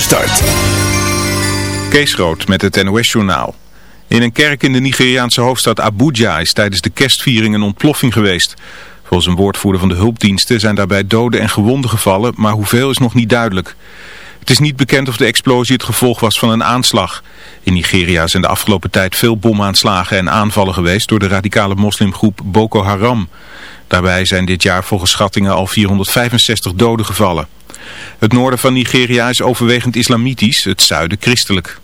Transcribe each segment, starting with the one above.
Start. Kees Rood met het NOS-journaal. In een kerk in de Nigeriaanse hoofdstad Abuja is tijdens de kerstviering een ontploffing geweest. Volgens een woordvoerder van de hulpdiensten zijn daarbij doden en gewonden gevallen, maar hoeveel is nog niet duidelijk. Het is niet bekend of de explosie het gevolg was van een aanslag. In Nigeria zijn de afgelopen tijd veel bomaanslagen en aanvallen geweest door de radicale moslimgroep Boko Haram. Daarbij zijn dit jaar volgens schattingen al 465 doden gevallen. Het noorden van Nigeria is overwegend islamitisch, het zuiden christelijk.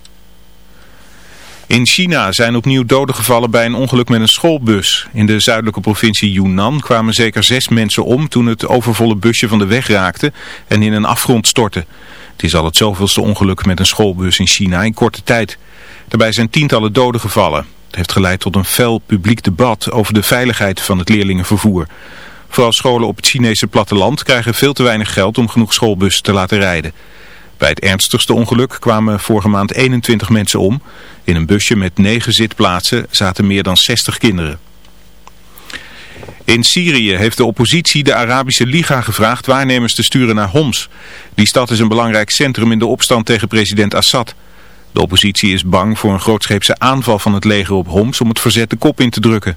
In China zijn opnieuw doden gevallen bij een ongeluk met een schoolbus. In de zuidelijke provincie Yunnan kwamen zeker zes mensen om toen het overvolle busje van de weg raakte en in een afgrond stortte. Het is al het zoveelste ongeluk met een schoolbus in China in korte tijd. Daarbij zijn tientallen doden gevallen. Het heeft geleid tot een fel publiek debat over de veiligheid van het leerlingenvervoer. Vooral scholen op het Chinese platteland krijgen veel te weinig geld om genoeg schoolbussen te laten rijden. Bij het ernstigste ongeluk kwamen vorige maand 21 mensen om. In een busje met 9 zitplaatsen zaten meer dan 60 kinderen. In Syrië heeft de oppositie de Arabische Liga gevraagd waarnemers te sturen naar Homs. Die stad is een belangrijk centrum in de opstand tegen president Assad. De oppositie is bang voor een grootscheepse aanval van het leger op Homs om het verzet de kop in te drukken.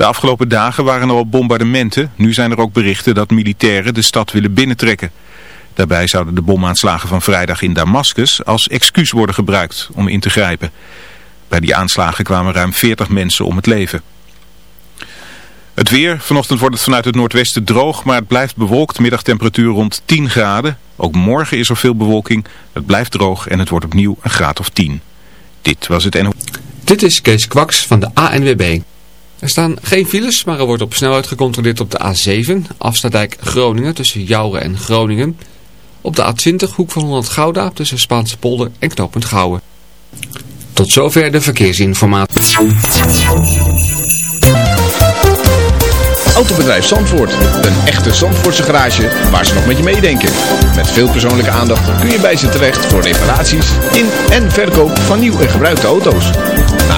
De afgelopen dagen waren er al bombardementen. Nu zijn er ook berichten dat militairen de stad willen binnentrekken. Daarbij zouden de bomaanslagen van vrijdag in Damascus als excuus worden gebruikt om in te grijpen. Bij die aanslagen kwamen ruim 40 mensen om het leven. Het weer. Vanochtend wordt het vanuit het noordwesten droog, maar het blijft bewolkt. Middagtemperatuur rond 10 graden. Ook morgen is er veel bewolking. Het blijft droog en het wordt opnieuw een graad of 10. Dit was het NO. Dit is Kees Kwaks van de ANWB. Er staan geen files, maar er wordt op snelheid gecontroleerd op de A7, Afstadijk Groningen tussen Jouren en Groningen. Op de A20, hoek van Holland Gouda tussen Spaanse polder en knooppunt Gouwen. Tot zover de verkeersinformatie. Autobedrijf Zandvoort. Een echte Zandvoortse garage waar ze nog met je meedenken. Met veel persoonlijke aandacht kun je bij ze terecht voor reparaties in en verkoop van nieuw en gebruikte auto's.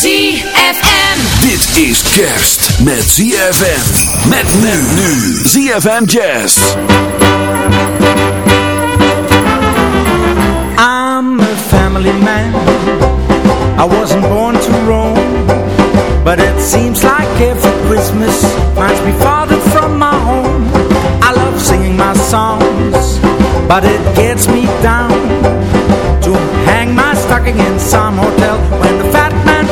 ZFM. Dit is kerst met ZFM. Met men nu. ZFM Jazz. I'm a family man. I wasn't born to roam. But it seems like every Christmas finds me farther from my home. I love singing my songs, but it gets me down to hang my stocking in some hotel when the fat man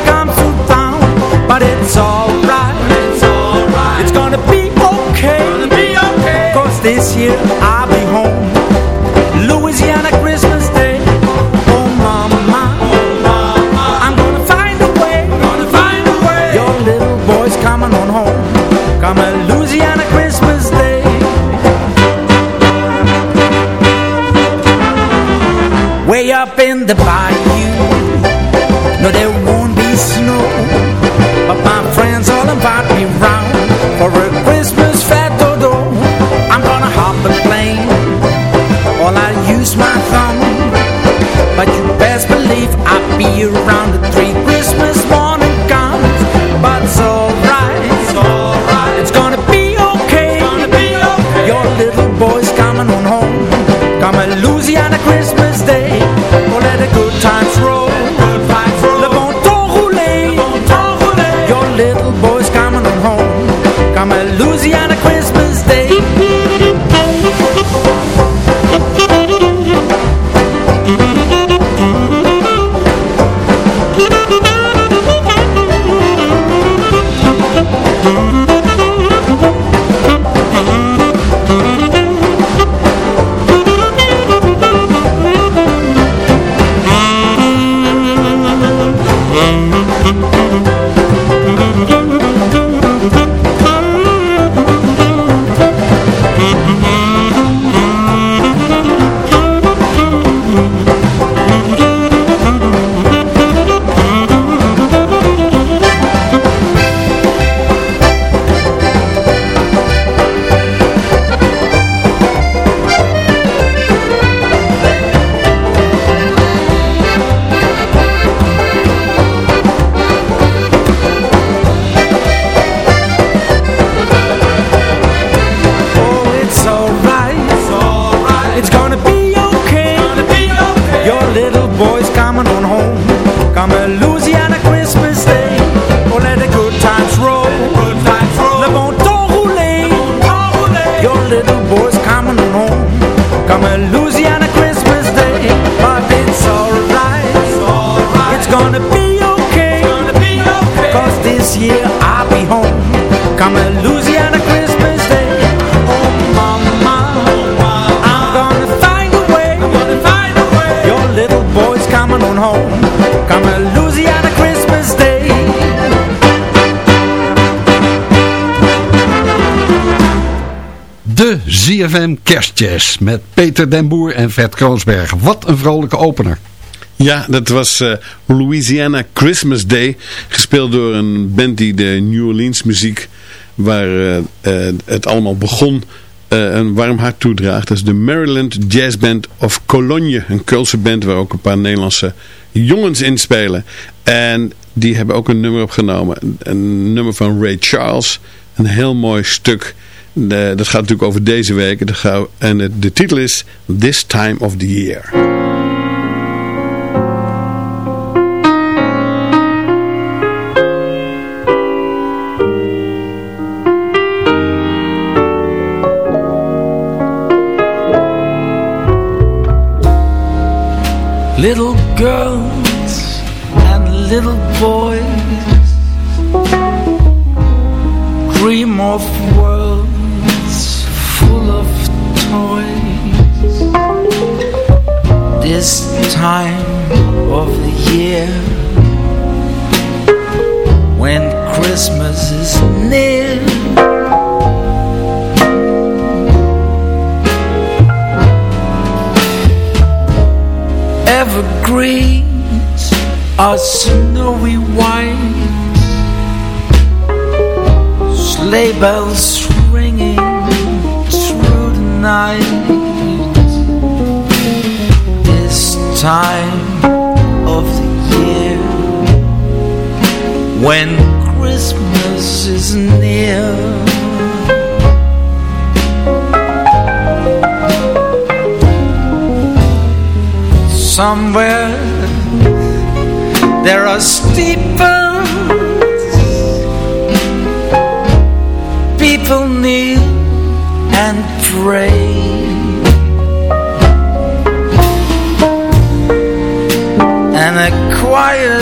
ZFM Kerstjazz met Peter den Boer en Vet Kroonsberg. Wat een vrolijke opener. Ja, dat was eh, Louisiana Christmas Day. Gespeeld door een band die de New Orleans muziek, waar eh, eh, het allemaal begon, een warm hart toedraagt. Dat is de Maryland Jazz Band of Cologne. Een Keulse band waar ook een paar Nederlandse jongens in spelen. En die hebben ook een nummer opgenomen. Een nummer van Ray Charles. Een heel mooi stuk. De- dat gaat natuurlijk over deze week. En de, titel is This Time of the Year. Little girls and little boys Dream of of toys This time of the year When Christmas is near. Evergreens are snowy white. Sleigh bells night. This time of the year When Christmas is near. Somewhere there are steeples People kneel and pray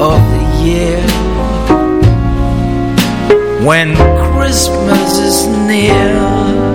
of the year. When Christmas is near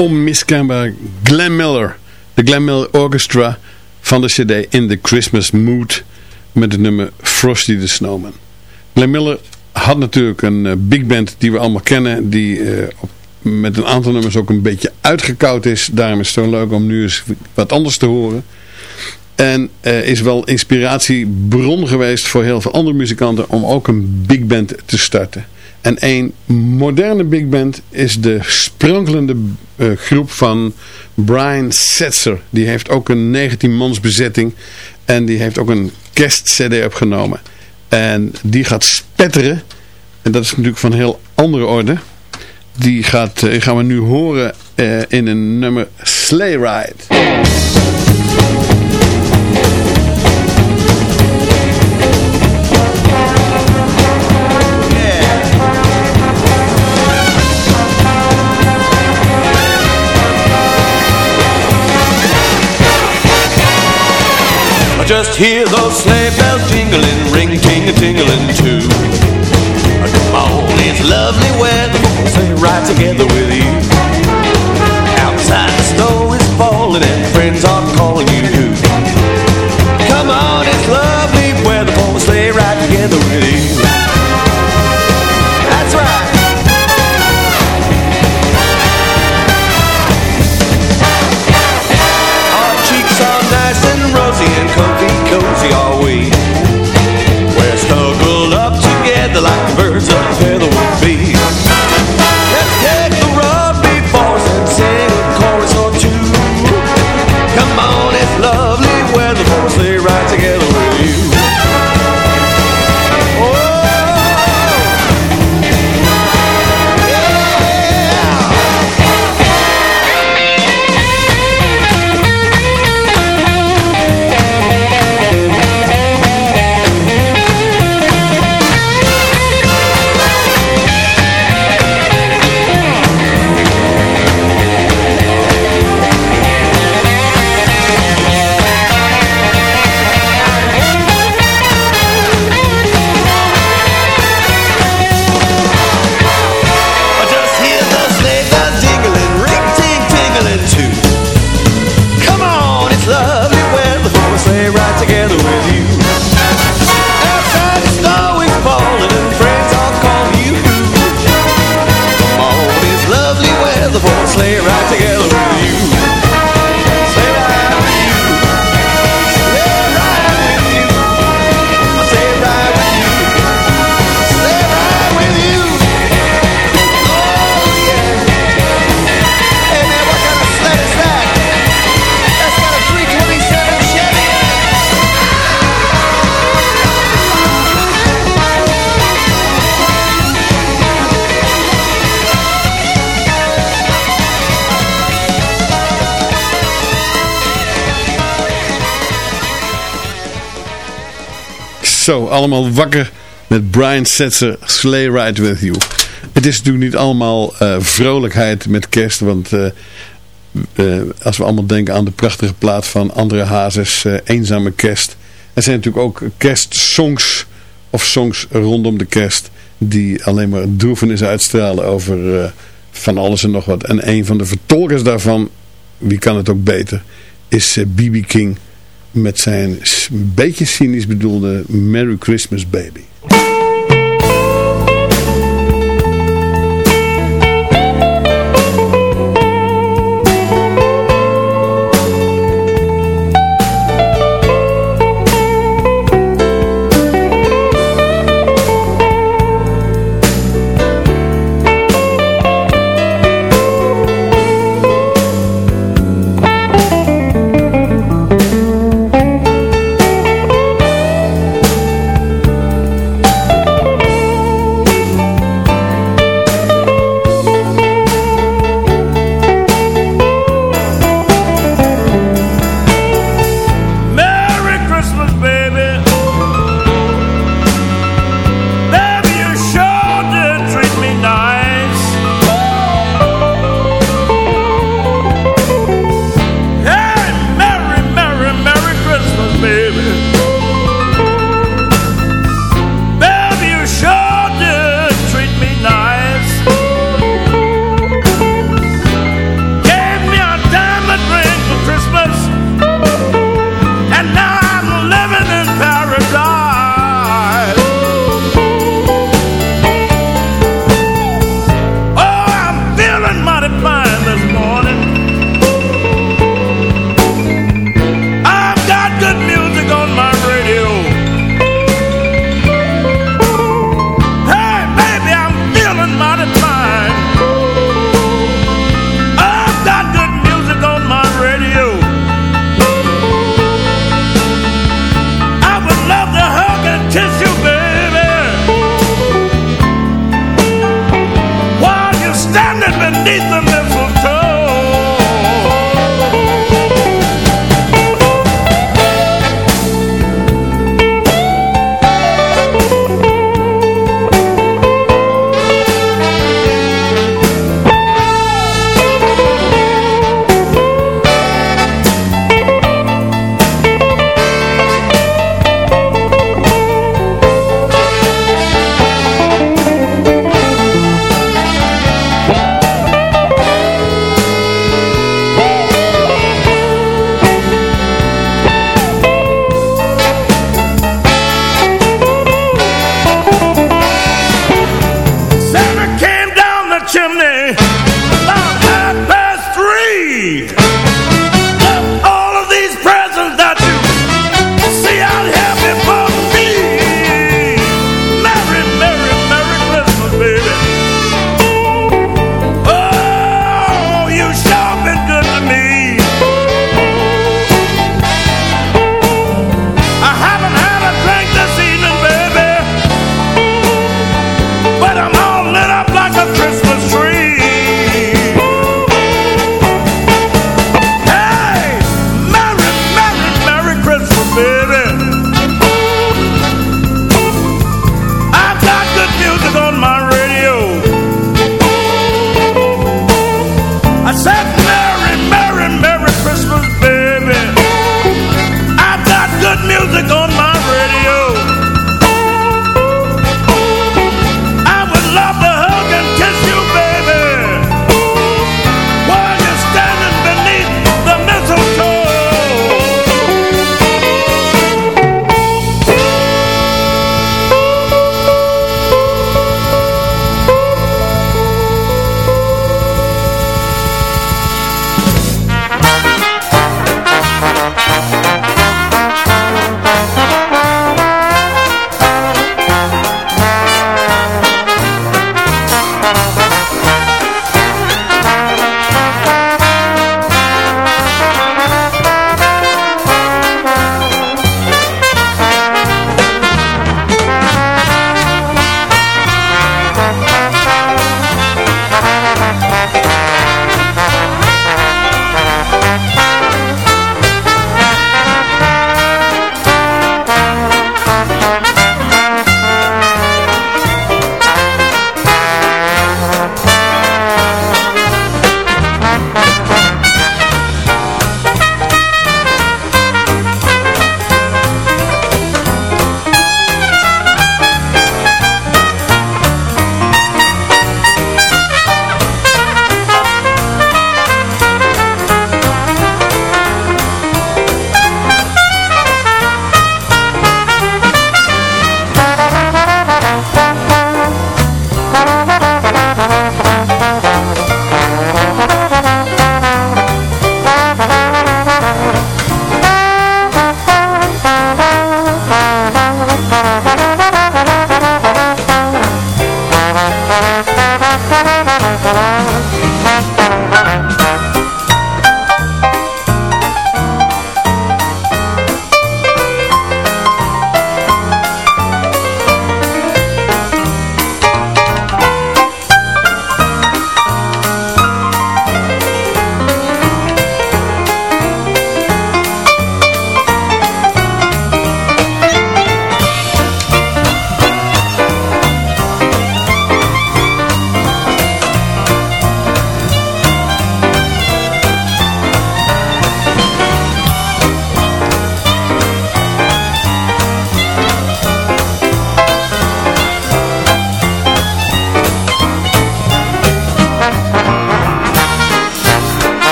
onmiskenbaar Glenn Miller. De Glenn Miller Orchestra van de cd In the Christmas Mood met het nummer Frosty the Snowman. Glenn Miller had natuurlijk een uh, big band die we allemaal kennen, die uh, op, met een aantal nummers ook een beetje uitgekoud is. Daarom is het zo leuk om nu eens wat anders te horen. En uh, is wel inspiratiebron geweest voor heel veel andere muzikanten om ook een big band te starten. En een moderne big band is de sprankelende uh, groep van Brian Setzer. Die heeft ook een 19 mans bezetting. En die heeft ook een kerstcd opgenomen. En die gaat spetteren. En dat is natuurlijk van heel andere orde. Die gaat, uh, gaan we nu horen uh, in een nummer Sleigh Ride. Just hear those sleigh bells jingling, ring ting a tingling too. Come on, it's lovely weather, stay right together with you. Outside the snow is falling and friends are calling you. Come on, it's lovely weather, stay right together with you. Zo, allemaal wakker met Brian Setzer, Sleigh Ride With You. Het is natuurlijk niet allemaal eh, vrolijkheid met kerst, want eh, eh, als we allemaal denken aan de prachtige plaat van André Hazes, Eenzame Kerst. Er zijn natuurlijk ook kerstsongs of songs rondom de kerst die alleen maar droefenis uitstralen over van alles en nog wat. En een van de vertolkers daarvan, wie kan het ook beter, is B.B. King met zijn beetje cynisch bedoelde Merry Christmas Baby.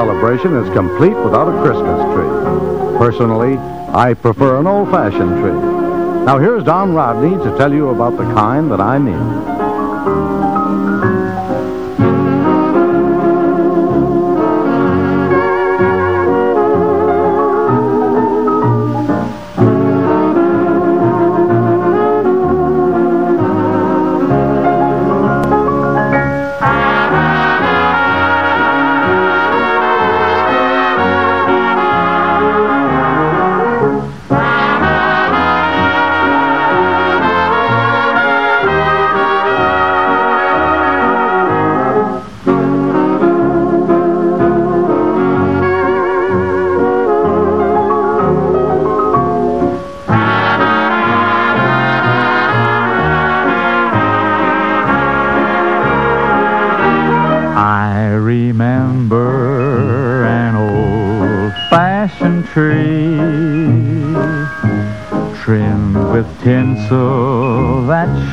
celebration is complete without a Christmas tree. Personally, I prefer an old-fashioned tree. Now here's Don Rodney to tell you about the kind that I mean.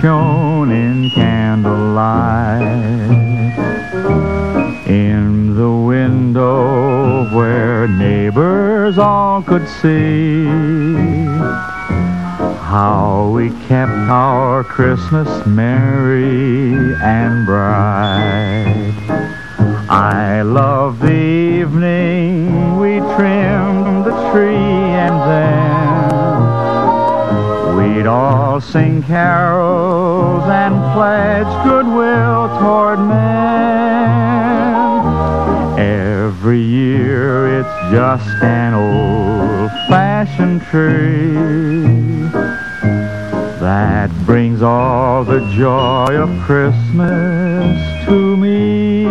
shone in candlelight. In the window where neighbors all could see how we kept our Christmas merry and bright. I love thee. I'll sing carols and pledge goodwill toward men. Every year it's just an old-fashioned tree that brings all the joy of Christmas to me.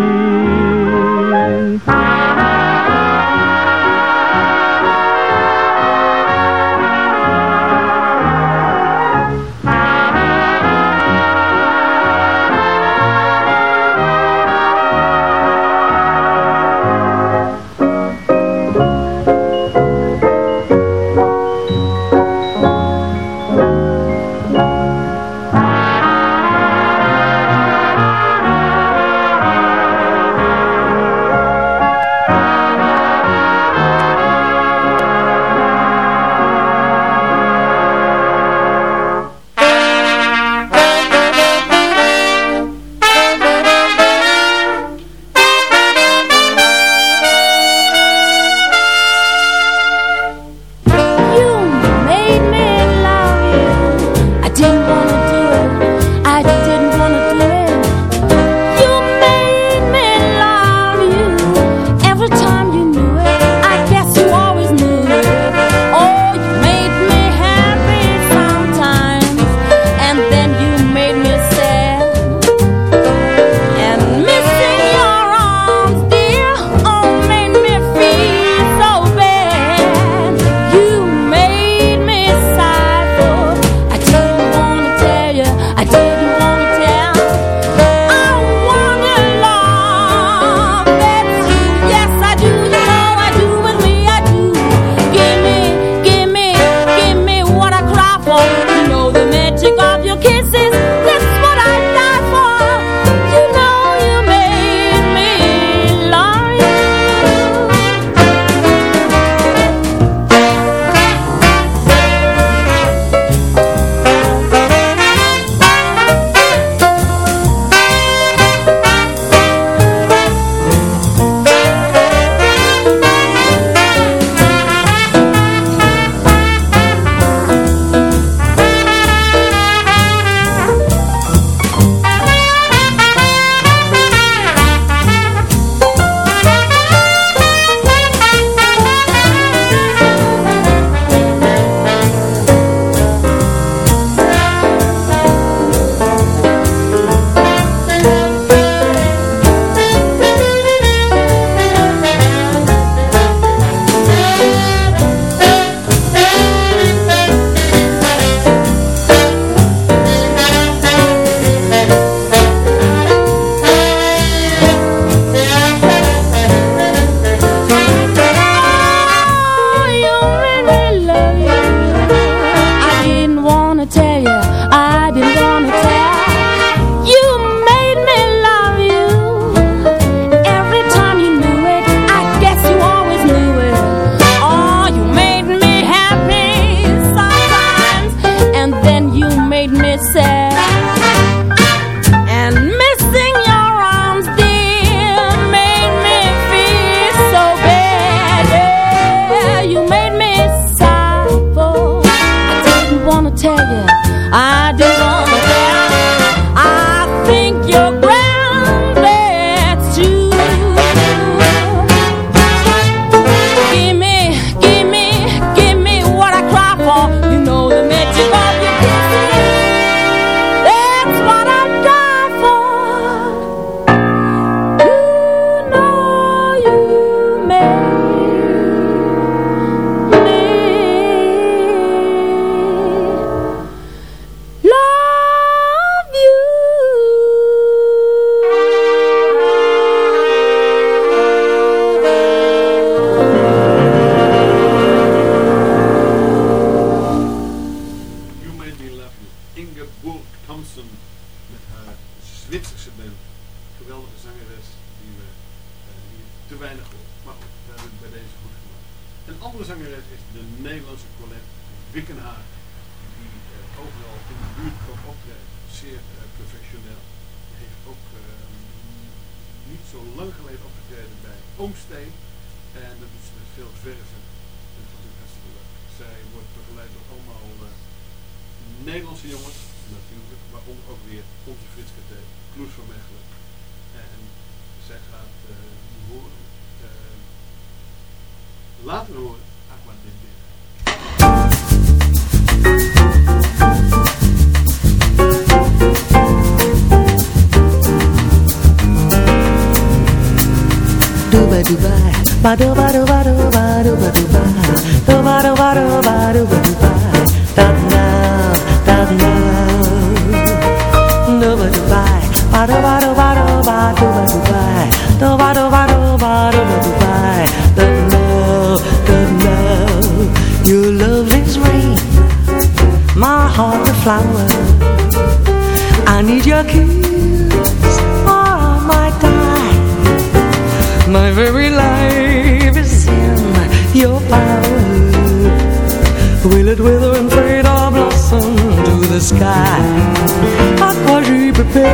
sky. À j'ai bébé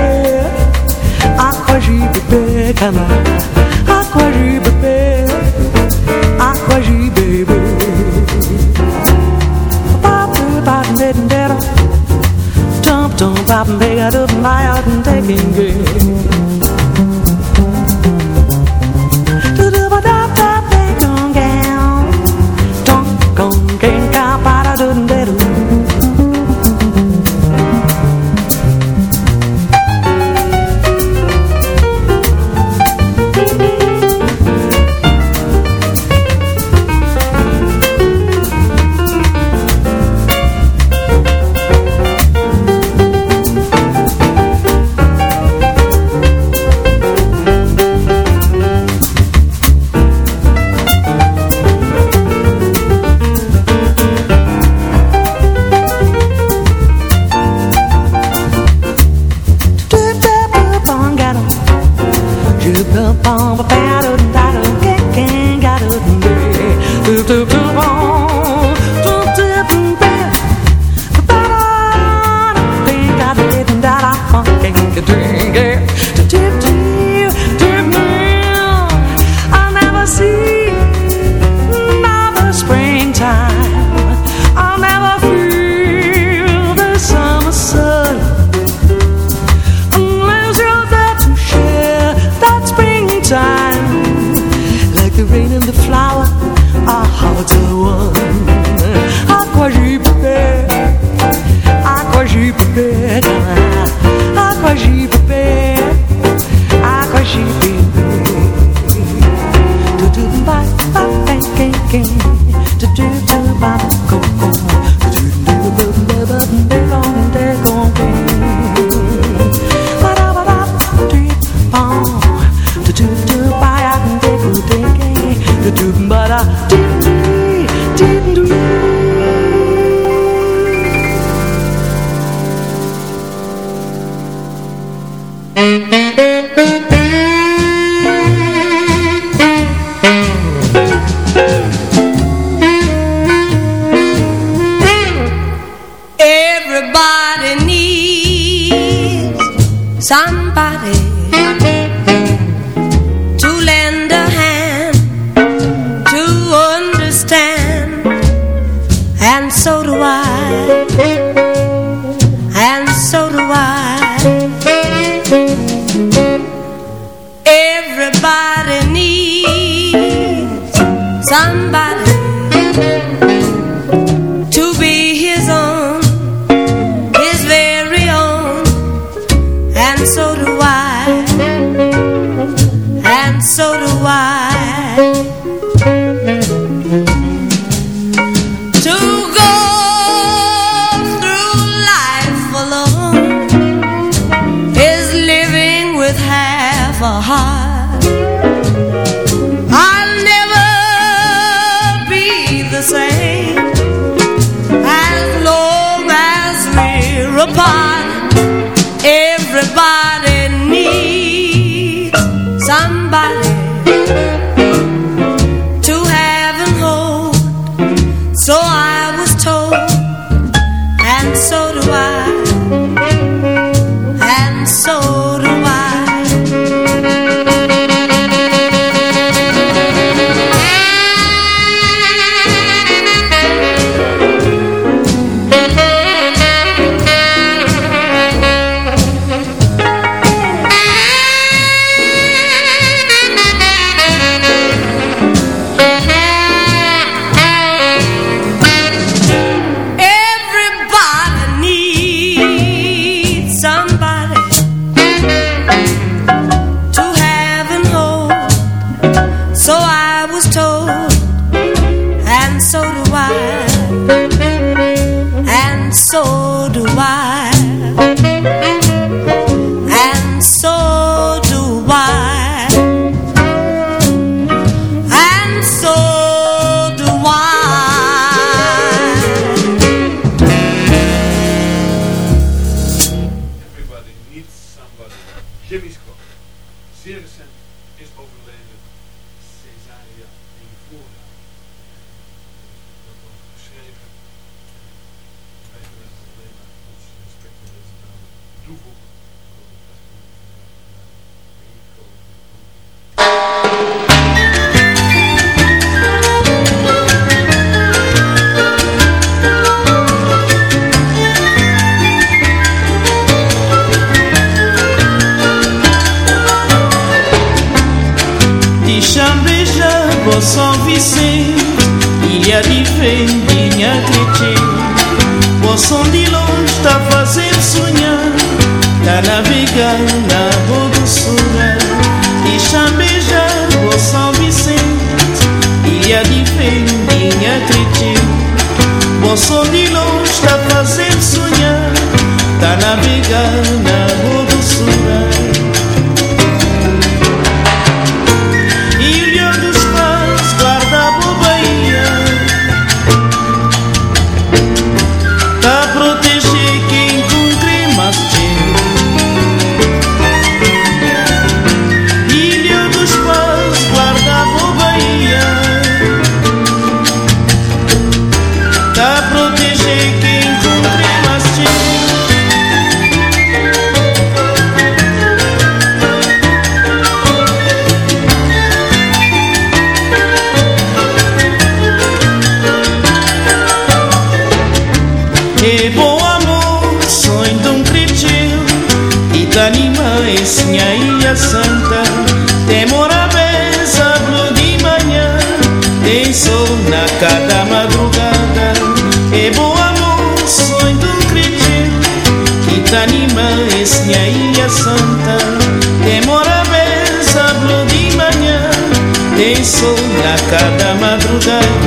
À quoi j'ai bébé Cana À quoi j'ai bébé À quoi j'ai bébé Papa, papa, made and better Dump, dump, papa, out of my loud and taking good. to drink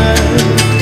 time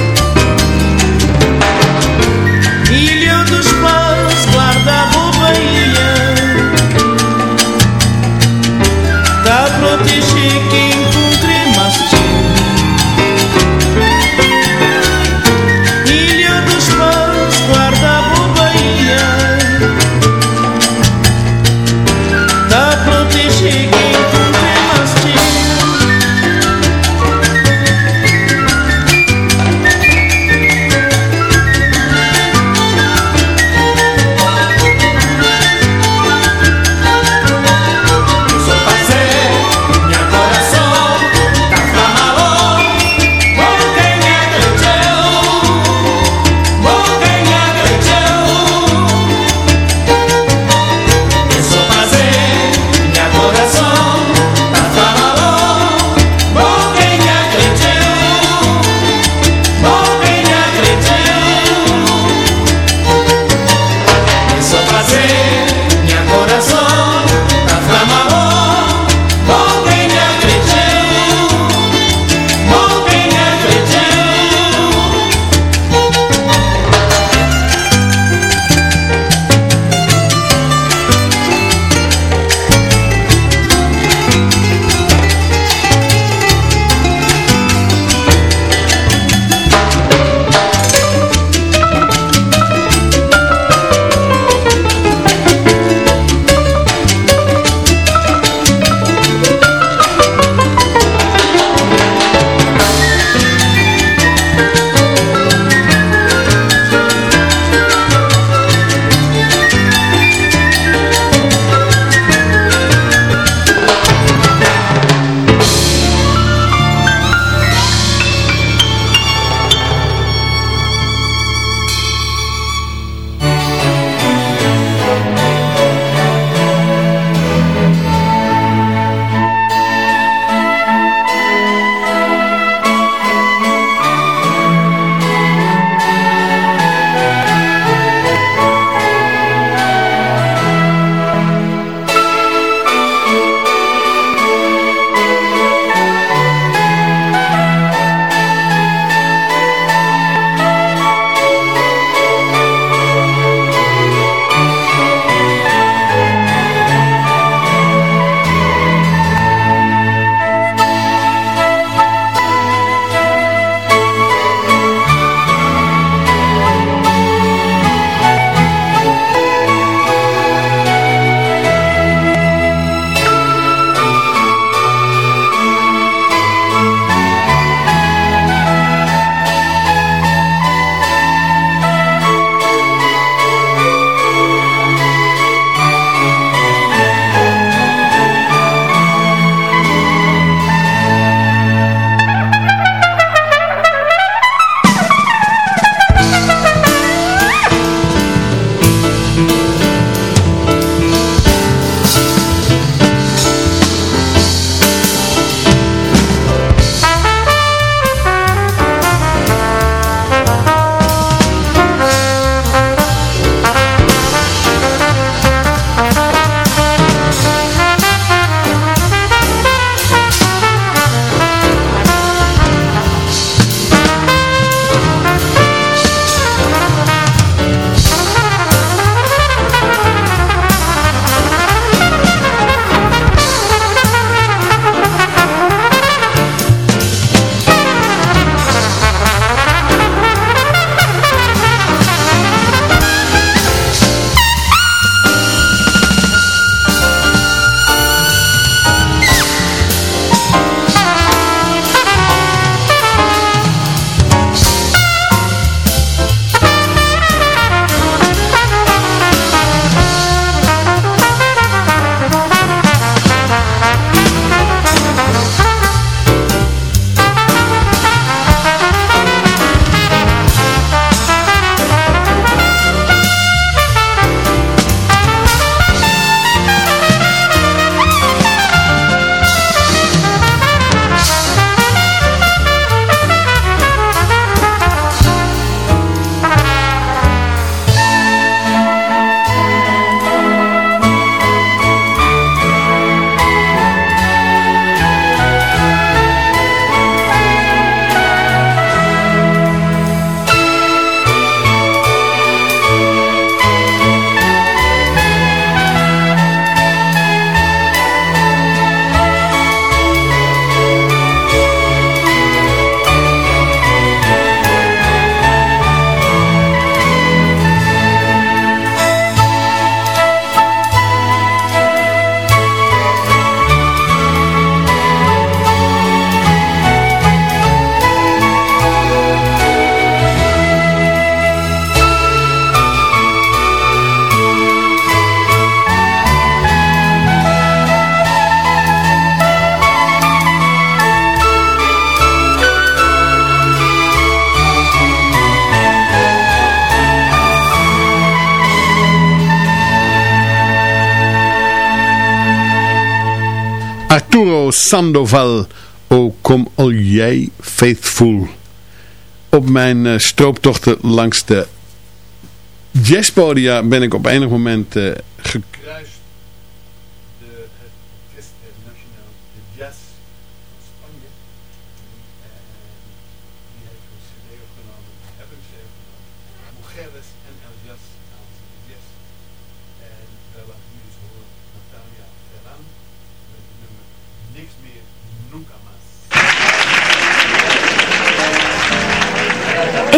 Arturo Sandoval, O kom al jij faithful. Op mijn uh, strooptochten langs de jazzpodia ben ik op enig moment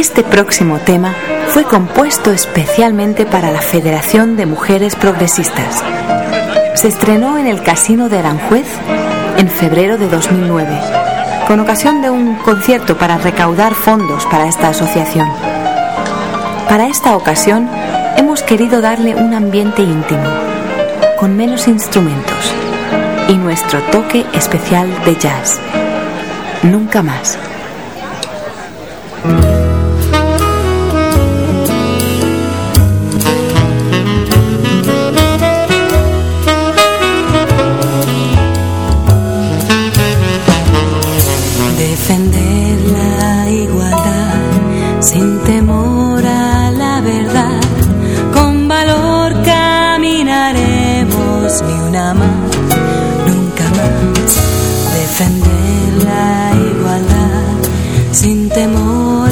Este próximo tema fue compuesto especialmente para la Federación de Mujeres Progresistas. Se estrenó en el Casino de Aranjuez en febrero de 2009, con ocasión de un concierto para recaudar fondos para esta asociación. Para esta ocasión hemos querido darle un ambiente íntimo, con menos instrumentos y nuestro toque especial de jazz. Nunca más. 死んでも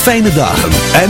fijne dagen. En...